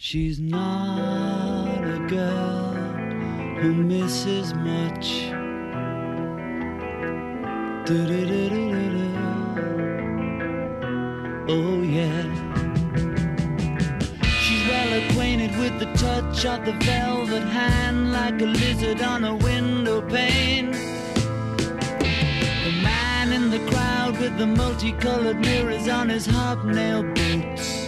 She's not a girl who misses much. Oh, yeah. She's well acquainted with the touch of the velvet hand, like a lizard on a window pane. The man in the crowd with the multicolored mirrors on his hobnail boots.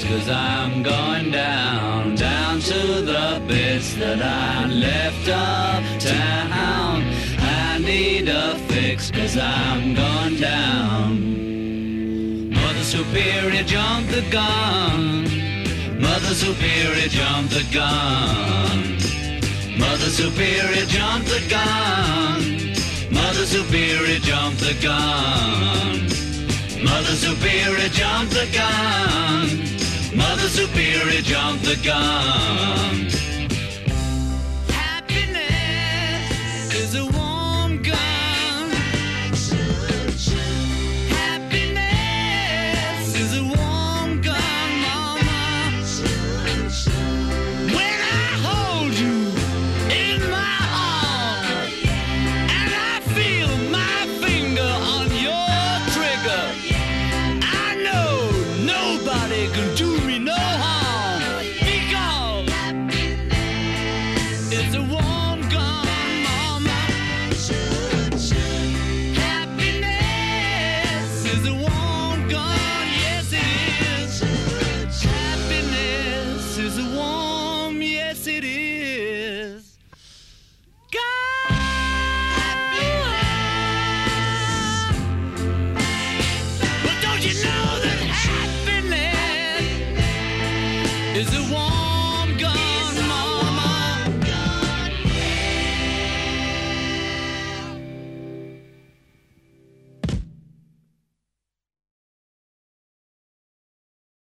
Cause I'm going down, down to the bits that I left uptown. I need a fix cause I'm going down. Mother Superior jumped the gun. Mother Superior jumped the gun. Mother Superior jumped the gun. Mother Superior jumped the gun. Mother Superior jumped the gun. Superior jumped the gun. Happiness is a warm gun. Happiness is a warm gun, mama. When I hold you in my arms and I feel my finger on your trigger, I know nobody can do me